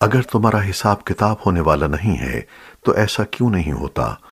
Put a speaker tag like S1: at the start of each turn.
S1: اگر تمہارا حساب کتاب ہونے والا نہیں ہے تو ایسا کیوں نہیں ہوتا؟